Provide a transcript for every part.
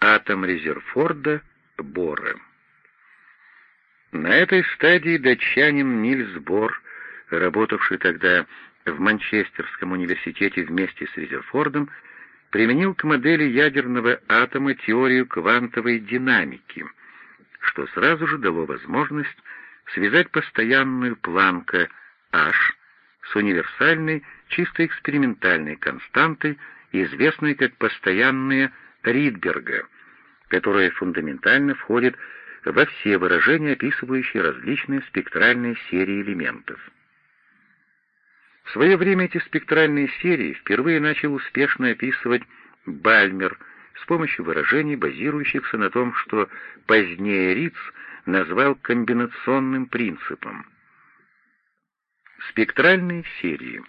атом Резерфорда Бора. На этой стадии датчанин Нильс Бор, работавший тогда в Манчестерском университете вместе с Резерфордом, применил к модели ядерного атома теорию квантовой динамики, что сразу же дало возможность связать постоянную планка H с универсальной чисто экспериментальной константой, известной как постоянная Ридберга, которая фундаментально входит во все выражения, описывающие различные спектральные серии элементов. В свое время эти спектральные серии впервые начал успешно описывать Бальмер с помощью выражений, базирующихся на том, что позднее Риц назвал комбинационным принципом. Спектральные серии.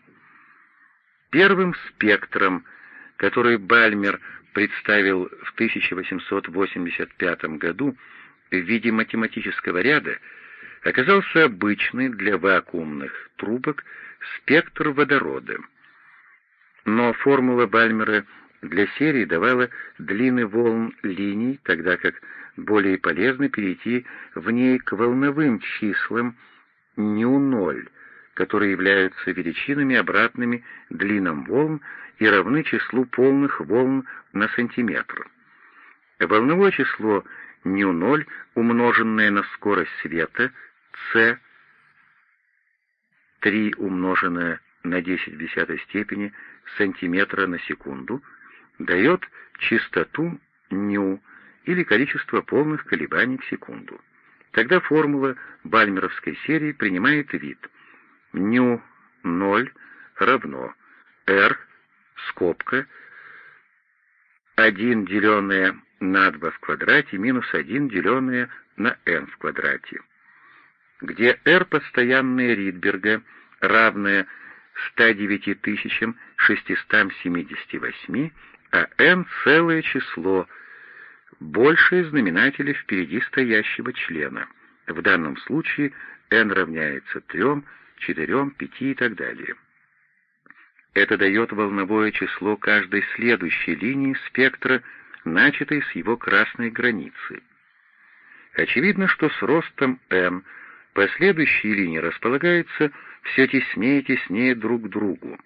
Первым спектром, который Бальмер представил в 1885 году в виде математического ряда, оказался обычный для вакуумных трубок спектр водорода. Но формула Бальмера для серии давала длины волн линий, тогда как более полезно перейти в ней к волновым числам ню-0, которые являются величинами обратными длинам волн и равны числу полных волн на сантиметр. Волновое число ню-0, умноженное на скорость света, c, 3 умноженное на 10 в десятой степени сантиметра на секунду, дает частоту ню или количество полных колебаний в секунду. Тогда формула бальмеровской серии принимает вид ню 0 равно r скобка 1 деленное на 2 в квадрате минус 1 деленное на n в квадрате, где r постоянная Ридберга равная 109 678, а n целое число, большее знаменателя впереди стоящего члена. В данном случае n равняется 3, 4, 5 и так далее. Это дает волновое число каждой следующей линии спектра, начатой с его красной границы. Очевидно, что с ростом n последующие линии располагаются все теснее и теснее друг к другу,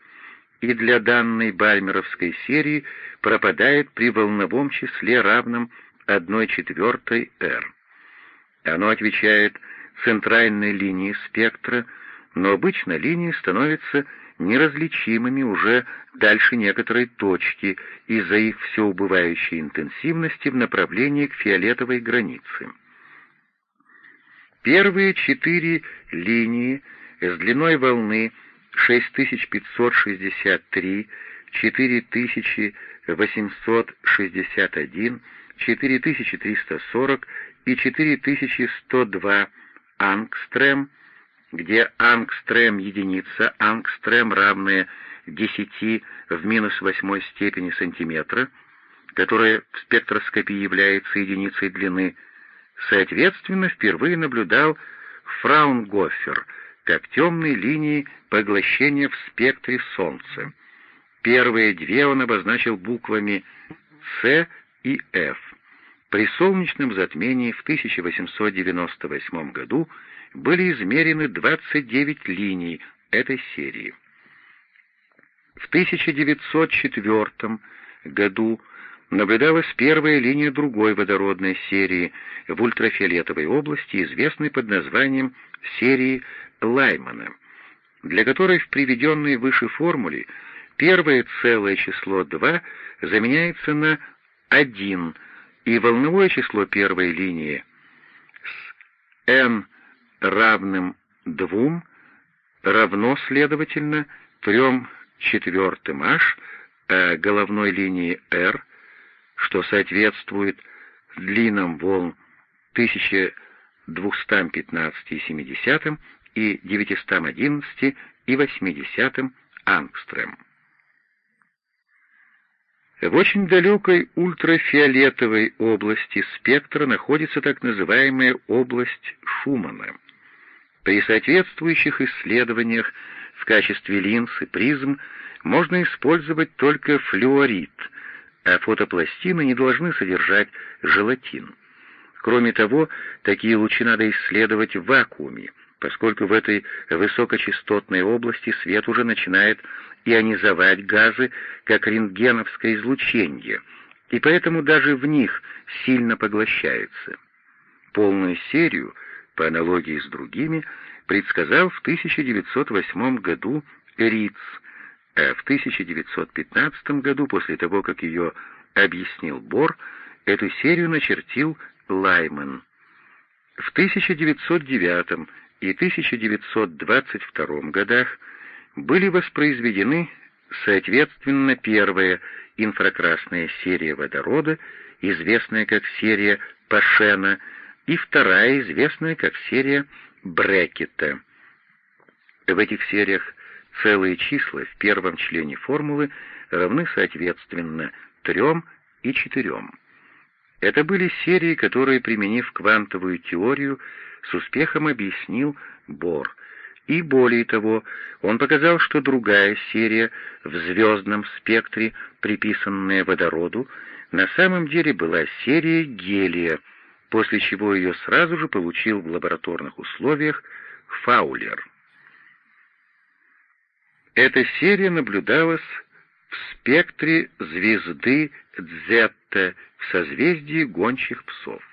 и для данной бальмеровской серии пропадает при волновом числе, равном 1 четвертой r. Оно отвечает центральной линии спектра, но обычно линии становятся неразличимыми уже дальше некоторой точки из-за их все убывающей интенсивности в направлении к фиолетовой границе. Первые четыре линии с длиной волны 6563, 4861, 4340 и 4102 ангстрем, где ангстрем единица, ангстрем равная 10 в минус восьмой степени сантиметра, которая в спектроскопии является единицей длины, соответственно, впервые наблюдал Фраунгофер как темные линии поглощения в спектре Солнца. Первые две он обозначил буквами «С» и «Ф». При солнечном затмении в 1898 году были измерены 29 линий этой серии. В 1904 году наблюдалась первая линия другой водородной серии в ультрафиолетовой области, известной под названием серии Лаймана, для которой в приведенной выше формуле первое целое число 2 заменяется на 1, и волновое число первой линии с n равным 2 равно, следовательно, 3 четвертым h, а головной линии r, что соответствует длинам волн 1215,7 и 911 и 80 ангстрем. В очень далекой ультрафиолетовой области спектра находится так называемая область Шумана. При соответствующих исследованиях в качестве линз и призм можно использовать только флюорит, а фотопластины не должны содержать желатин. Кроме того, такие лучи надо исследовать в вакууме, поскольку в этой высокочастотной области свет уже начинает ионизовать газы, как рентгеновское излучение, и поэтому даже в них сильно поглощается. Полную серию, по аналогии с другими, предсказал в 1908 году Риц, а в 1915 году, после того, как ее объяснил Бор, эту серию начертил Лайман. В 1909 и 1922 годах были воспроизведены соответственно первая инфракрасная серия водорода, известная как серия Пашена, и вторая, известная как серия Брекета. В этих сериях целые числа в первом члене формулы равны соответственно трем и четырем. Это были серии, которые, применив квантовую теорию, с успехом объяснил Бор. И более того, он показал, что другая серия в звездном спектре, приписанная водороду, на самом деле была серия гелия, после чего ее сразу же получил в лабораторных условиях Фаулер. Эта серия наблюдалась в спектре звезды Дзетта в созвездии гончих псов.